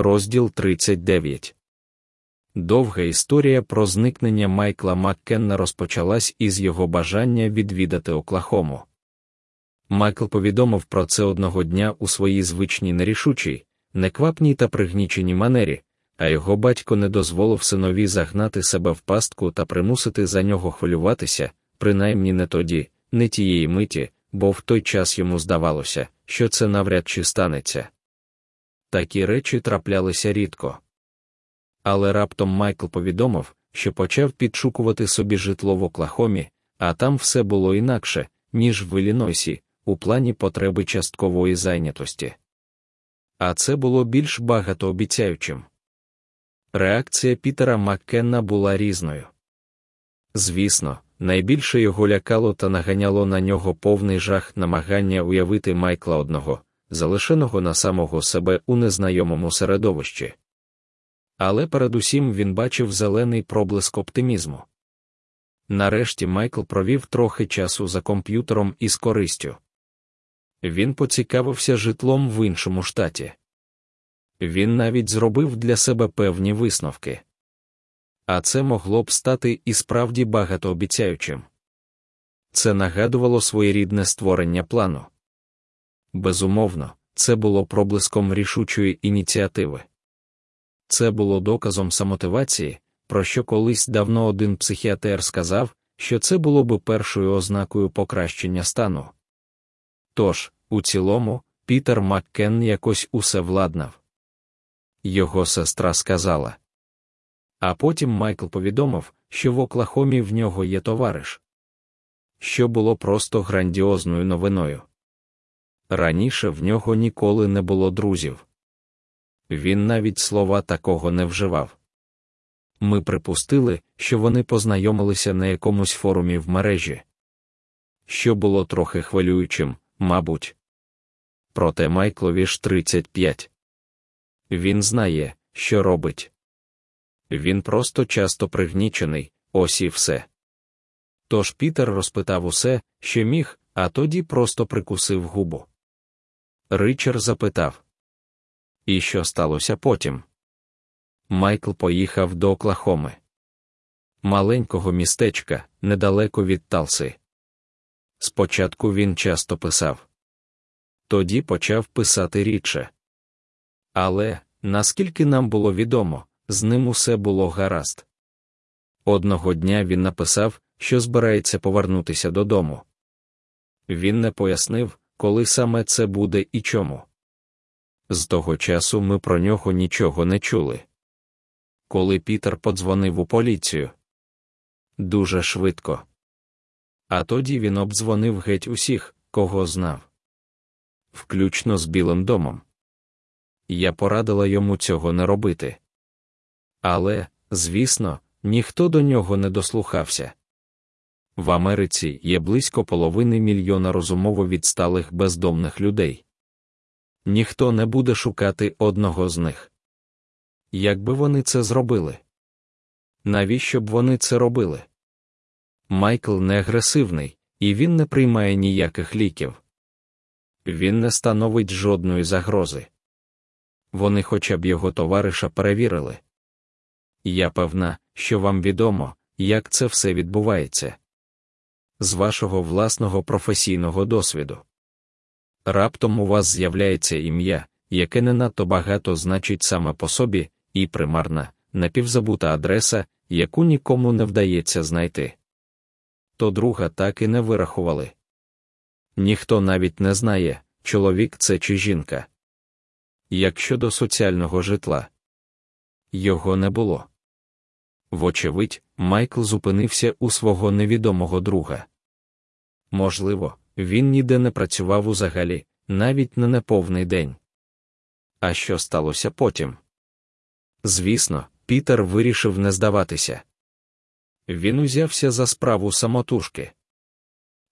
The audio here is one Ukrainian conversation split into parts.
Розділ 39 Довга історія про зникнення Майкла Маккенна розпочалась із його бажання відвідати Оклахому. Майкл повідомив про це одного дня у своїй звичній нерішучій, неквапній та пригніченій манері, а його батько не дозволив синові загнати себе в пастку та примусити за нього хвилюватися, принаймні не тоді, не тієї миті, бо в той час йому здавалося, що це навряд чи станеться. Такі речі траплялися рідко. Але раптом Майкл повідомив, що почав підшукувати собі житло в Оклахомі, а там все було інакше, ніж в Іллінойсі, у плані потреби часткової зайнятості. А це було більш багатообіцяючим. Реакція Пітера Маккенна була різною. Звісно, найбільше його лякало та наганяло на нього повний жах намагання уявити Майкла одного, залишеного на самого себе у незнайомому середовищі. Але передусім він бачив зелений проблиск оптимізму. Нарешті Майкл провів трохи часу за комп'ютером із користю. Він поцікавився житлом в іншому штаті. Він навіть зробив для себе певні висновки. А це могло б стати і справді багатообіцяючим. Це нагадувало своєрідне створення плану. Безумовно, це було проблиском рішучої ініціативи. Це було доказом самотивації, про що колись давно один психіатр сказав, що це було би першою ознакою покращення стану. Тож, у цілому, Пітер Маккен якось усе владнав. Його сестра сказала. А потім Майкл повідомив, що в Оклахомі в нього є товариш, що було просто грандіозною новиною. Раніше в нього ніколи не було друзів. Він навіть слова такого не вживав. Ми припустили, що вони познайомилися на якомусь форумі в мережі, що було трохи хвилюючим, мабуть. Проте Майклові ж 35. Він знає, що робить. Він просто часто пригнічений, ось і все. Тож Пітер розпитав усе, що міг, а тоді просто прикусив губу. Ричард запитав. І що сталося потім? Майкл поїхав до Оклахоми. Маленького містечка, недалеко від Талси. Спочатку він часто писав. Тоді почав писати рідше. Але, наскільки нам було відомо, з ним усе було гаразд. Одного дня він написав, що збирається повернутися додому. Він не пояснив, коли саме це буде і чому. З того часу ми про нього нічого не чули. Коли Пітер подзвонив у поліцію дуже швидко. А тоді він обдзвонив геть усіх, кого знав, включно з Білим домом. Я порадила йому цього не робити. Але, звісно, ніхто до нього не дослухався. В Америці є близько половини мільйона розумово відсталих бездомних людей. Ніхто не буде шукати одного з них. Як би вони це зробили? Навіщо б вони це робили? Майкл не агресивний, і він не приймає ніяких ліків. Він не становить жодної загрози. Вони хоча б його товариша перевірили. Я певна, що вам відомо, як це все відбувається з вашого власного професійного досвіду. Раптом у вас з'являється ім'я, яке не надто багато значить саме по собі, і примарна, напівзабута адреса, яку нікому не вдається знайти. То друга так і не вирахували. Ніхто навіть не знає, чоловік це чи жінка. Як щодо соціального житла, його не було. Вочевидь, Майкл зупинився у свого невідомого друга. Можливо, він ніде не працював узагалі, навіть на неповний день. А що сталося потім? Звісно, Пітер вирішив не здаватися. Він узявся за справу самотужки.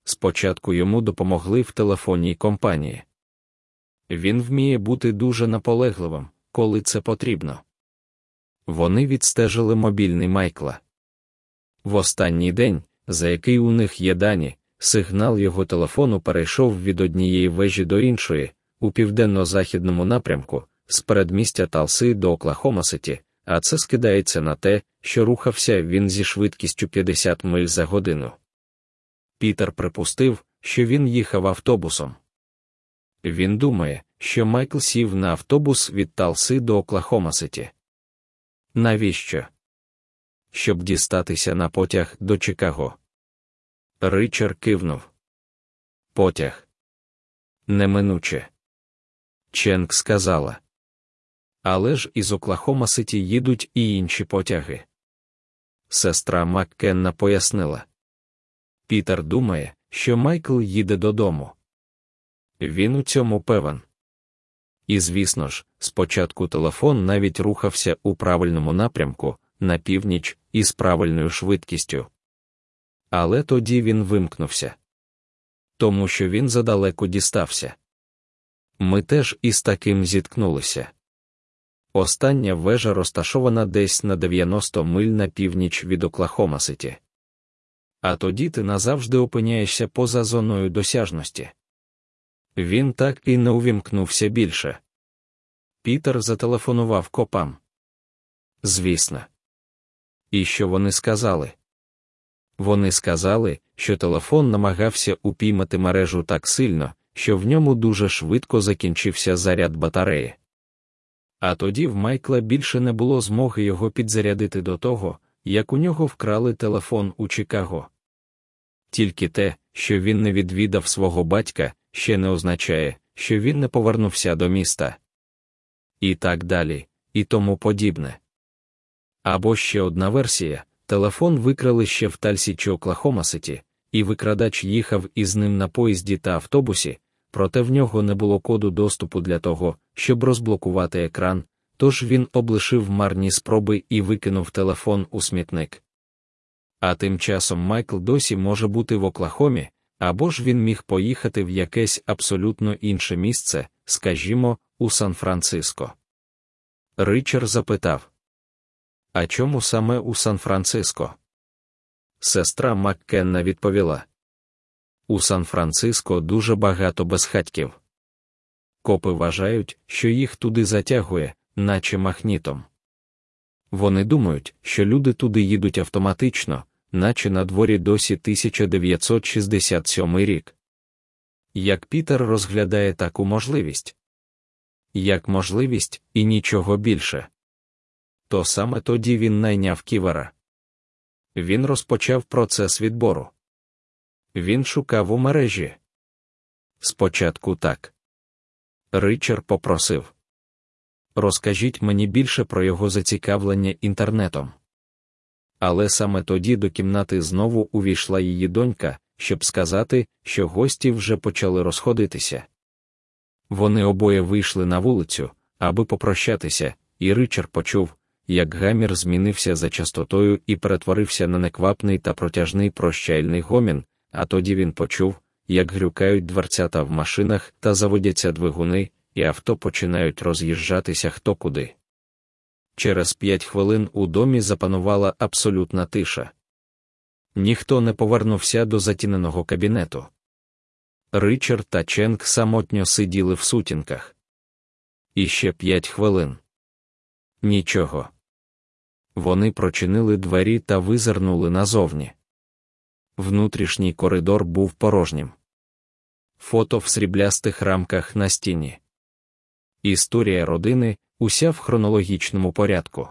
Спочатку йому допомогли в телефонній компанії. Він вміє бути дуже наполегливим, коли це потрібно. Вони відстежили мобільний Майкла. В останній день, за який у них є дані, сигнал його телефону перейшов від однієї вежі до іншої, у південно-західному напрямку, з передмістя Талси до Оклахома-Ситі, а це скидається на те, що рухався він зі швидкістю 50 миль за годину. Пітер припустив, що він їхав автобусом. Він думає, що Майкл сів на автобус від Талси до Оклахома-Ситі. Навіщо? Щоб дістатися на потяг до Чикаго. Ричард кивнув. Потяг. Неминуче. Ченк сказала. Але ж із Оклахома Ситі їдуть і інші потяги. Сестра Маккенна пояснила. Пітер думає, що Майкл їде додому. Він у цьому певен. І, звісно ж, спочатку телефон навіть рухався у правильному напрямку, на північ, із правильною швидкістю. Але тоді він вимкнувся. Тому що він задалеко дістався. Ми теж із таким зіткнулися. Остання вежа розташована десь на 90 миль на північ від Оклахома-Ситі. А тоді ти назавжди опиняєшся поза зоною досяжності. Він так і не увімкнувся більше. Пітер зателефонував копам. Звісно. І що вони сказали? Вони сказали, що телефон намагався упіймати мережу так сильно, що в ньому дуже швидко закінчився заряд батареї. А тоді в Майкла більше не було змоги його підзарядити до того, як у нього вкрали телефон у Чикаго. Тільки те, що він не відвідав свого батька, ще не означає, що він не повернувся до міста. І так далі, і тому подібне. Або ще одна версія телефон викрали ще в Тальсі чи Оклахома-Ситі, і викрадач їхав із ним на поїзді та автобусі, проте в нього не було коду доступу для того, щоб розблокувати екран, тож він облишив марні спроби і викинув телефон у смітник. А тим часом Майкл досі може бути в Оклахомі, або ж він міг поїхати в якесь абсолютно інше місце, скажімо, у Сан-Франциско. Ричард запитав А чому саме у Сан-Франциско? Сестра Маккенна відповіла У Сан-Франциско дуже багато безхатьків. Копи вважають, що їх туди затягує, наче махнітом. Вони думають, що люди туди їдуть автоматично, наче на дворі досі 1967 рік. Як Пітер розглядає таку можливість? Як можливість і нічого більше. То саме тоді він найняв ківера. Він розпочав процес відбору. Він шукав у мережі. Спочатку так. Ричард попросив Розкажіть мені більше про його зацікавлення інтернетом. Але саме тоді до кімнати знову увійшла її донька, щоб сказати, що гості вже почали розходитися. Вони обоє вийшли на вулицю, аби попрощатися, і Ричард почув, як гамір змінився за частотою і перетворився на неквапний та протяжний прощальний гомін, а тоді він почув, як грюкають дверцята в машинах та заводяться двигуни, і авто починають роз'їжджатися хто куди. Через п'ять хвилин у домі запанувала абсолютна тиша. Ніхто не повернувся до затіненого кабінету. Ричард та Ченк самотньо сиділи в сутінках. І ще п'ять хвилин. Нічого. Вони прочинили двері та визирнули назовні. Внутрішній коридор був порожнім. Фото в сріблястих рамках на стіні. Історія родини уся в хронологічному порядку.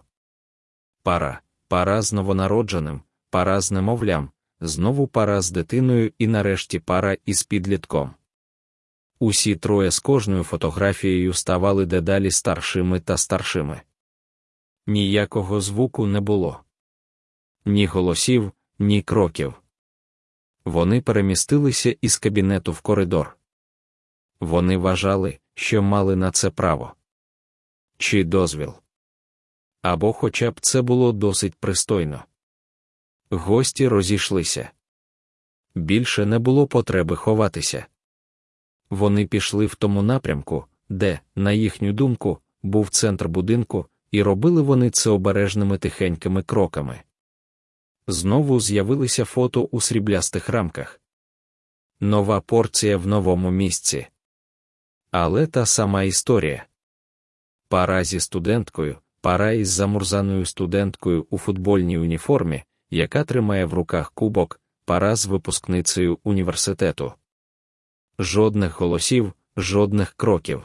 Пара, пара з новонародженим, пара з немовлям, знову пара з дитиною і нарешті пара із підлітком. Усі троє з кожною фотографією ставали дедалі старшими та старшими. Ніякого звуку не було. Ні голосів, ні кроків. Вони перемістилися із кабінету в коридор. Вони вважали, що мали на це право чи дозвіл. Або хоча б це було досить пристойно. Гості розійшлися. Більше не було потреби ховатися. Вони пішли в тому напрямку, де, на їхню думку, був центр будинку, і робили вони це обережними тихенькими кроками. Знову з'явилися фото у сріблястих рамках. Нова порція в новому місці. Але та сама історія пара зі студенткою, пара із замурзаною студенткою у футбольній уніформі, яка тримає в руках кубок, пара з випускницею університету. Жодних голосів, жодних кроків.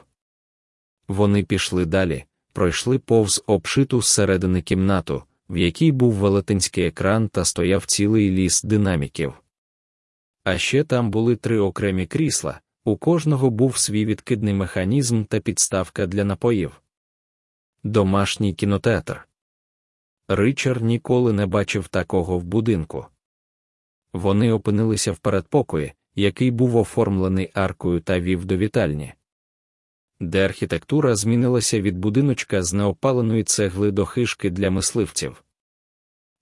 Вони пішли далі, пройшли повз обшиту зсередини кімнату, в якій був велетенський екран та стояв цілий ліс динаміків. А ще там були три окремі крісла, у кожного був свій відкидний механізм та підставка для напоїв. Домашній кінотеатр. Ричард ніколи не бачив такого в будинку. Вони опинилися в передпокої, який був оформлений аркою та вів до вітальні, де архітектура змінилася від будиночка з неопаленої цегли до хишки для мисливців.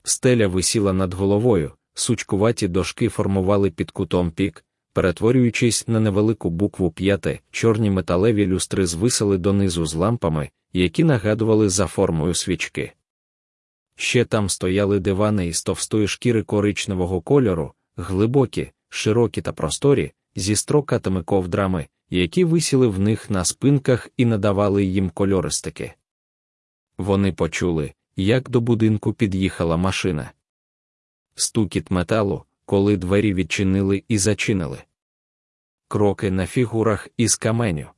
Стеля висіла над головою, сучкуваті дошки формували під кутом пік, перетворюючись на невелику букву п'яте, чорні металеві люстри звисали донизу з лампами, які нагадували за формою свічки. Ще там стояли дивани із товстої шкіри коричневого кольору, глибокі, широкі та просторі, зі строкатими ковдрами, які висіли в них на спинках і надавали їм кольористики. Вони почули, як до будинку під'їхала машина. Стукіт металу, коли двері відчинили і зачинили. Кроки на фігурах із каменю.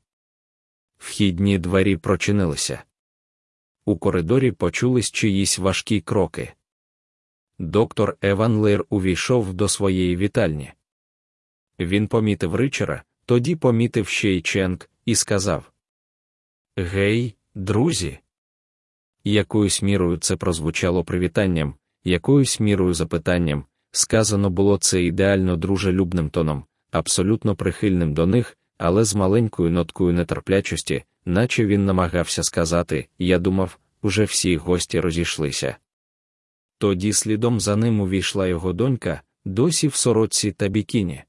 Вхідні двері прочинилися. У коридорі почулись чиїсь важкі кроки. Доктор Еван Лейр увійшов до своєї вітальні. Він помітив Ричера, тоді помітив ще й Ченк, і сказав: Гей, друзі! Якоюсь мірою це прозвучало привітанням, якоюсь мірою запитанням, сказано було це ідеально дружелюбним тоном, абсолютно прихильним до них, але з маленькою ноткою нетерплячості, наче він намагався сказати: Я думав, уже всі гості розійшлися. Тоді слідом за ним увійшла його донька, досі в сорочці та бікіні.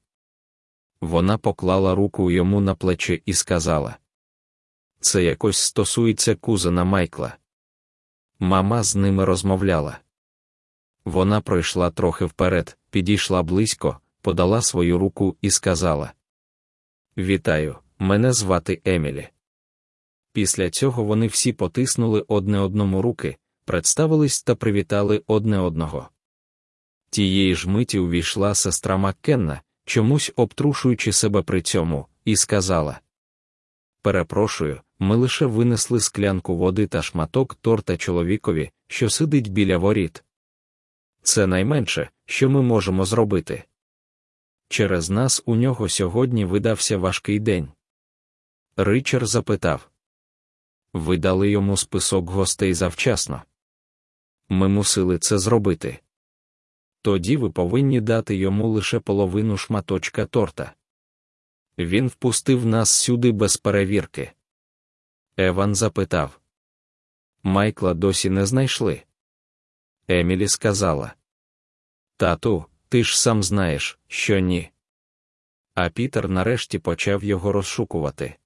Вона поклала руку йому на плече і сказала: Це якось стосується кузена Майкла. Мама з ними розмовляла. Вона пройшла трохи вперед, підійшла близько, подала свою руку і сказала: Вітаю, мене звати Емілі. Після цього вони всі потиснули одне одному руки, представились та привітали одне одного. Тієї ж миті увійшла сестра Маккенна, чомусь обтрушуючи себе при цьому, і сказала: Перепрошую, ми лише винесли склянку води та шматок торта чоловікові, що сидить біля воріт. Це найменше, що ми можемо зробити. Через нас у нього сьогодні видався важкий день. Ричард запитав Ви дали йому список гостей завчасно. Ми мусили це зробити. Тоді ви повинні дати йому лише половину шматочка торта. Він впустив нас сюди без перевірки. Еван запитав Майкла досі не знайшли. Емілі сказала Тату, ти ж сам знаєш, що ні. А Пітер нарешті почав його розшукувати.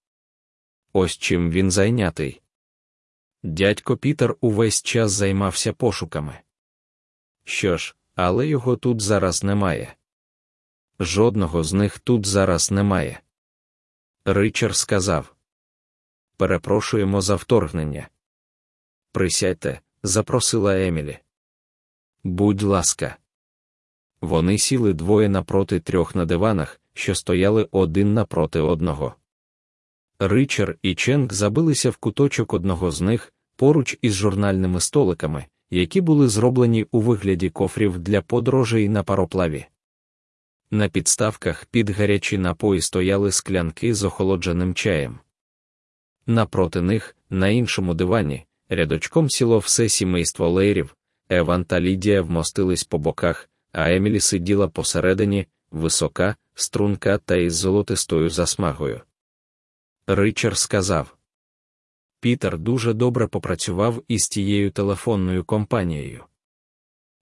Ось чим він зайнятий. Дядько Пітер увесь час займався пошуками. Що ж, але його тут зараз немає. Жодного з них тут зараз немає. Ричард сказав Перепрошуємо за вторгнення. Присядьте, запросила Емілі. Будь ласка. Вони сіли двоє напроти трьох на диванах, що стояли один напроти одного. Ричард і Ченк забилися в куточок одного з них поруч із журнальними столиками, які були зроблені у вигляді кофрів для подорожей на пароплаві. На підставках під гарячі напої стояли склянки з охолодженим чаєм. Напроти них, на іншому дивані, рядочком сіло все сімейство лейрів, Еван та Лідія вмостились по боках, а Емілі сиділа посередині, висока, струнка та із золотистою засмагою. Ричард сказав Пітер дуже добре попрацював із тією телефонною компанією.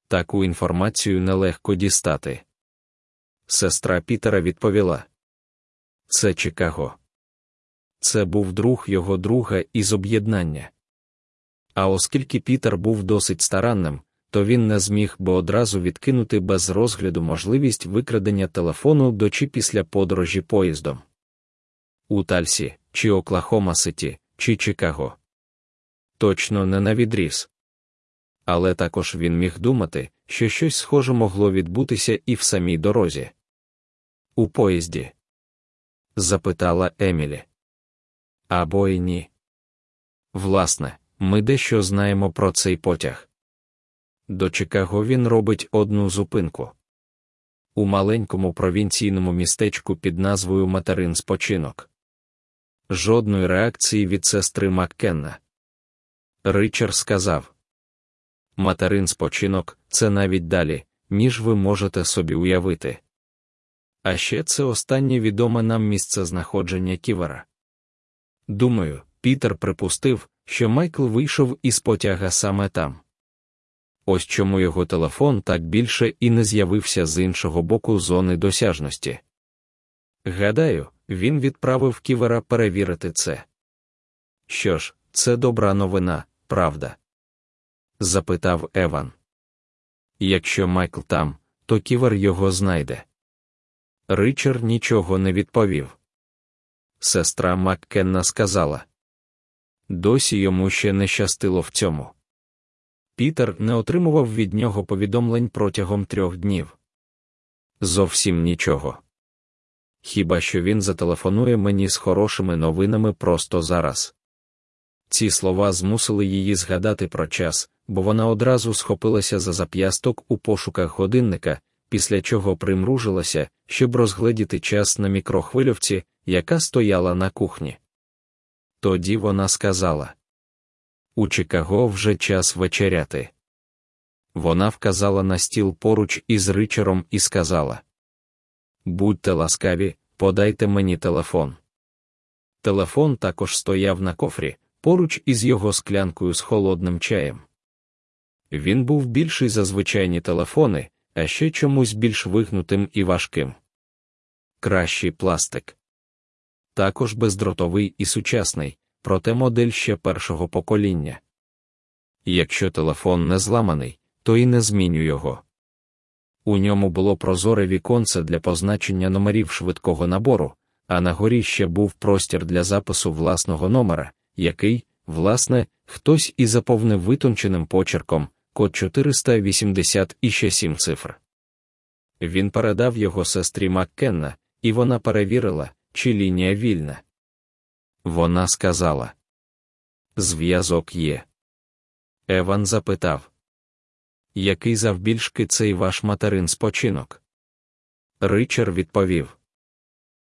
Таку інформацію нелегко дістати. Сестра Пітера відповіла: Це Чикаго. Це був друг його друга із об'єднання. А оскільки Пітер був досить старанним, то він не зміг би одразу відкинути без розгляду можливість викрадення телефону до чи після подорожі поїздом. У Тальсі, чи Оклахома Ситі, чи Чикаго. точно не на відріз. Але також він міг думати, що щось схоже могло відбутися і в самій дорозі. У поїзді? запитала Емілі. Або й ні. Власне, ми дещо знаємо про цей потяг. До Чикаго він робить одну зупинку. У маленькому провінційному містечку під назвою Материн спочинок. Жодної реакції від сестри Маккенна. Ричард сказав Материн спочинок це навіть далі, ніж ви можете собі уявити. А ще це останнє відоме нам місце знаходження ківера. Думаю, Пітер припустив, що Майкл вийшов із потяга саме там. Ось чому його телефон так більше і не з'явився з іншого боку зони досяжності. Гадаю, він відправив ківера перевірити це. Що ж, це добра новина, правда? запитав Еван. Якщо Майкл там, то ківер його знайде. Ричард нічого не відповів. Сестра Маккенна сказала. Досі йому ще не щастило в цьому. Пітер не отримував від нього повідомлень протягом трьох днів. Зовсім нічого. Хіба що він зателефонує мені з хорошими новинами просто зараз. Ці слова змусили її згадати про час, бо вона одразу схопилася за зап'ясток у пошуках годинника, після чого примружилася, щоб розгледіти час на мікрохвильовці, яка стояла на кухні. Тоді вона сказала У Чикаго вже час вечеряти. Вона вказала на стіл поруч із ричером і сказала Будьте ласкаві, подайте мені телефон. Телефон також стояв на кофрі, поруч із його склянкою з холодним чаєм. Він був більший за звичайні телефони, а ще чомусь більш вигнутим і важким. Кращий пластик. Також бездротовий і сучасний, проте модель ще першого покоління. Якщо телефон не зламаний, то і не зміню його. У ньому було прозоре віконце для позначення номерів швидкого набору, а на горі ще був простір для запису власного номера, який, власне, хтось і заповнив витонченим почерком код 480 і ще сім цифр. Він передав його сестрі Маккенна, і вона перевірила, чи лінія вільна. Вона сказала Зв'язок є. Еван запитав Який завбільшки цей ваш материн спочинок? Ричар відповів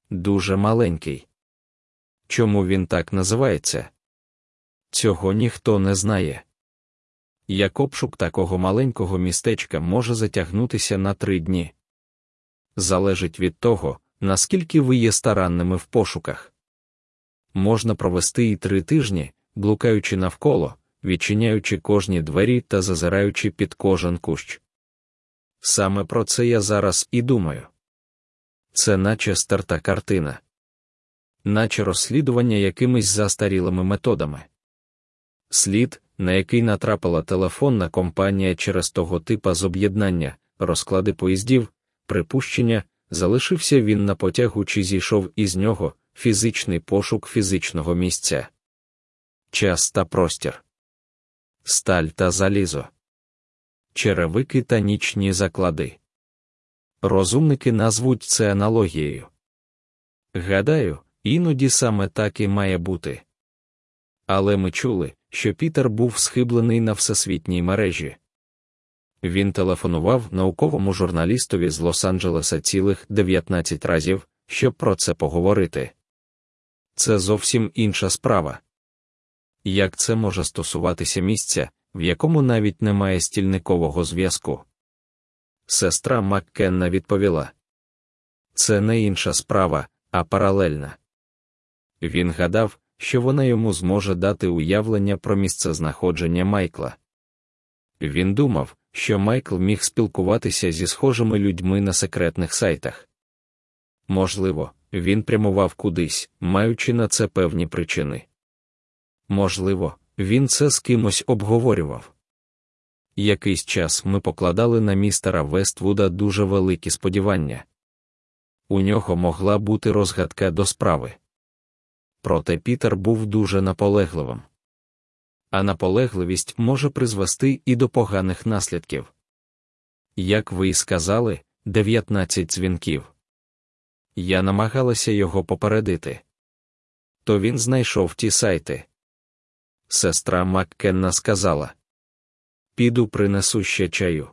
Дуже маленький. Чому він так називається? Цього ніхто не знає. Як обшук такого маленького містечка може затягнутися на три дні. Залежить від того, наскільки ви є старанними в пошуках. Можна провести і три тижні, блукаючи навколо, відчиняючи кожні двері та зазираючи під кожен кущ. Саме про це я зараз і думаю. Це наче старта картина, наче розслідування якимись застарілими методами. Слід, на який натрапила телефонна компанія через того типа з об'єднання, розклади поїздів, припущення, залишився він на потягу чи зійшов із нього фізичний пошук фізичного місця. Час та простір, сталь та залізо, черевики та нічні заклади. Розумники назвуть це аналогією. Гадаю, іноді саме так і має бути. Але ми чули, що Пітер був схиблений на всесвітній мережі. Він телефонував науковому журналістові з Лос-Анджелеса цілих 19 разів, щоб про це поговорити. Це зовсім інша справа. Як це може стосуватися місця, в якому навіть немає стільникового зв'язку? Сестра Маккенна відповіла це не інша справа, а паралельна. Він гадав, що вона йому зможе дати уявлення про місцезнаходження Майкла. Він думав, що Майкл міг спілкуватися зі схожими людьми на секретних сайтах. Можливо, він прямував кудись, маючи на це певні причини. Можливо, він це з кимось обговорював. Якийсь час ми покладали на містера Вествуда дуже великі сподівання. У нього могла бути розгадка до справи. Проте Пітер був дуже наполегливим. а наполегливість може призвести і до поганих наслідків. Як ви й сказали, 19 дзвінків. Я намагалася його попередити. То він знайшов ті сайти. Сестра Маккенна сказала: Піду принесу ще чаю.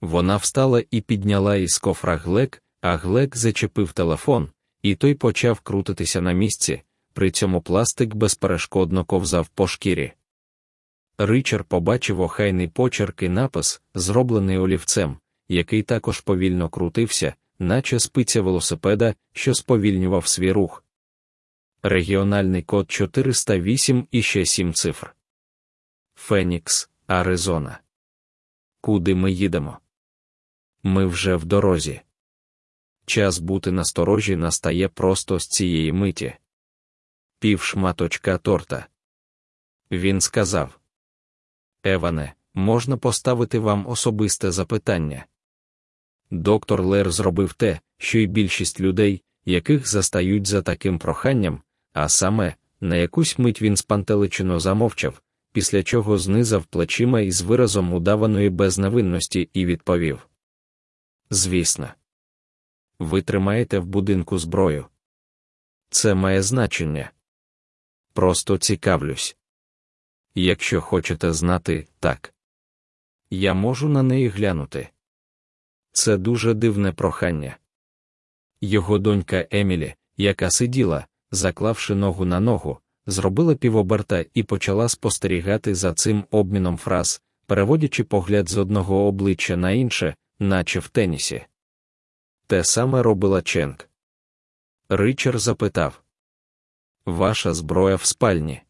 Вона встала і підняла із кофра глек, а глек зачепив телефон, і той почав крутитися на місці, при цьому пластик безперешкодно ковзав по шкірі. Ричард побачив охайний почерк і напис, зроблений олівцем, який також повільно крутився, наче спиця велосипеда, що сповільнював свій рух. Регіональний код 408 і ще 7 цифр. Фенікс, Аризона. Куди ми їдемо? Ми вже в дорозі. Час бути насторожі настає просто з цієї миті. Пів шматочка торта. Він сказав: Еване, можна поставити вам особисте запитання. Доктор Лер зробив те, що й більшість людей, яких застають за таким проханням, а саме, на якусь мить він спантеличено замовчав, після чого знизав плечима із виразом удаваної безневинності і відповів: Звісно, ви тримаєте в будинку зброю. Це має значення. Просто цікавлюсь. Якщо хочете знати, так. Я можу на неї глянути. Це дуже дивне прохання. Його донька Емілі, яка сиділа, заклавши ногу на ногу, зробила півоберта і почала спостерігати за цим обміном фраз, переводячи погляд з одного обличчя на інше, наче в тенісі. Те саме робила Ченк. Ричард запитав Ваша зброя в спальні.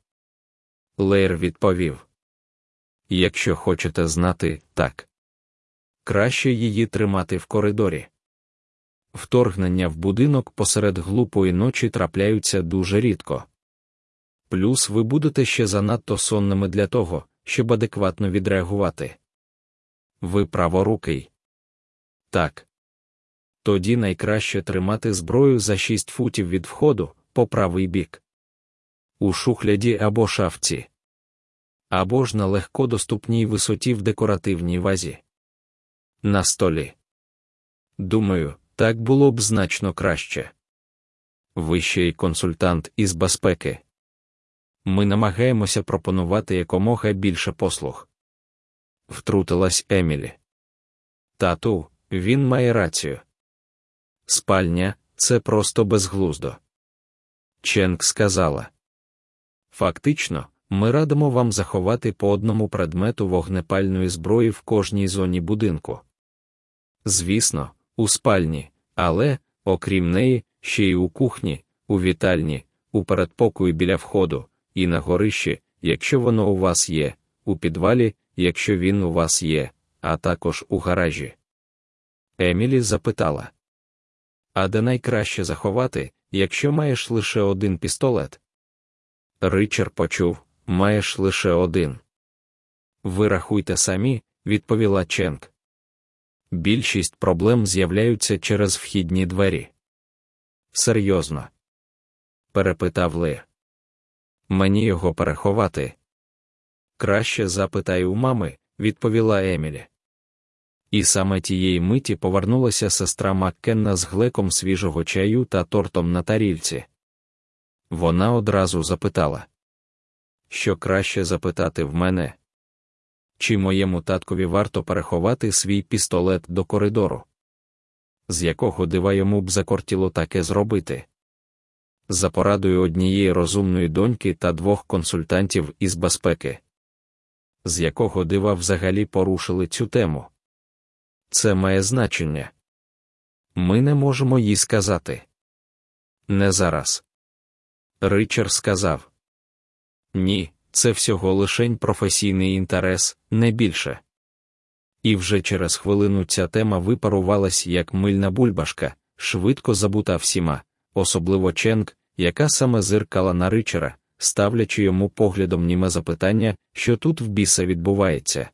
Лейр відповів Якщо хочете знати, так. Краще її тримати в коридорі. Вторгнення в будинок посеред глупої ночі трапляються дуже рідко. Плюс ви будете ще занадто сонними для того, щоб адекватно відреагувати. Ви праворукий. Так. Тоді найкраще тримати зброю за 6 футів від входу по правий бік. У шухляді або шафці. Або ж на легкодоступній висоті в декоративній вазі. На столі. Думаю, так було б значно краще. Ви ще й консультант із безпеки. Ми намагаємося пропонувати якомога більше послуг. Втрутилась Емілі. Тату, він має рацію. Спальня це просто безглуздо. Ченк сказала. Фактично, ми радимо вам заховати по одному предмету вогнепальної зброї в кожній зоні будинку. Звісно, у спальні, але, окрім неї, ще й у кухні, у вітальні, у передпокої біля входу, і на горищі, якщо воно у вас є, у підвалі, якщо він у вас є, а також у гаражі. Емілі запитала А де найкраще заховати, якщо маєш лише один пістолет? Ричард почув маєш лише один. Ви рахуйте самі, відповіла Ченк. Більшість проблем з'являються через вхідні двері. Серйозно? перепитав Ли. Мені його переховати. Краще запитай у мами, відповіла Емілі. І саме тієї миті повернулася сестра Маккенна з глеком свіжого чаю та тортом на тарільці. Вона одразу запитала, що краще запитати в мене, чи моєму таткові варто переховати свій пістолет до коридору? З якого дива йому б закортіло таке зробити? За порадою однієї розумної доньки та двох консультантів із безпеки, з якого дива взагалі порушили цю тему. Це має значення. Ми не можемо їй сказати. Не зараз. Ричард сказав Ні, це всього лишень професійний інтерес, не більше. І вже через хвилину ця тема випарувалась як мильна бульбашка, швидко забута всіма, особливо Ченк, яка саме зиркала на ричера, ставлячи йому поглядом німе запитання, що тут в біса відбувається.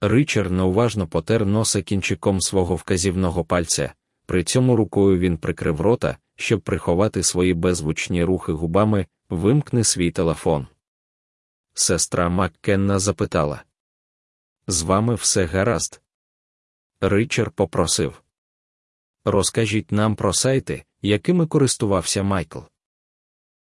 Ричард неуважно потер носа кінчиком свого вказівного пальця, при цьому рукою він прикрив рота, щоб приховати свої беззвучні рухи губами, вимкни свій телефон. Сестра Маккенна запитала. З вами все гаразд. Ричард попросив. Розкажіть нам про сайти, якими користувався Майкл.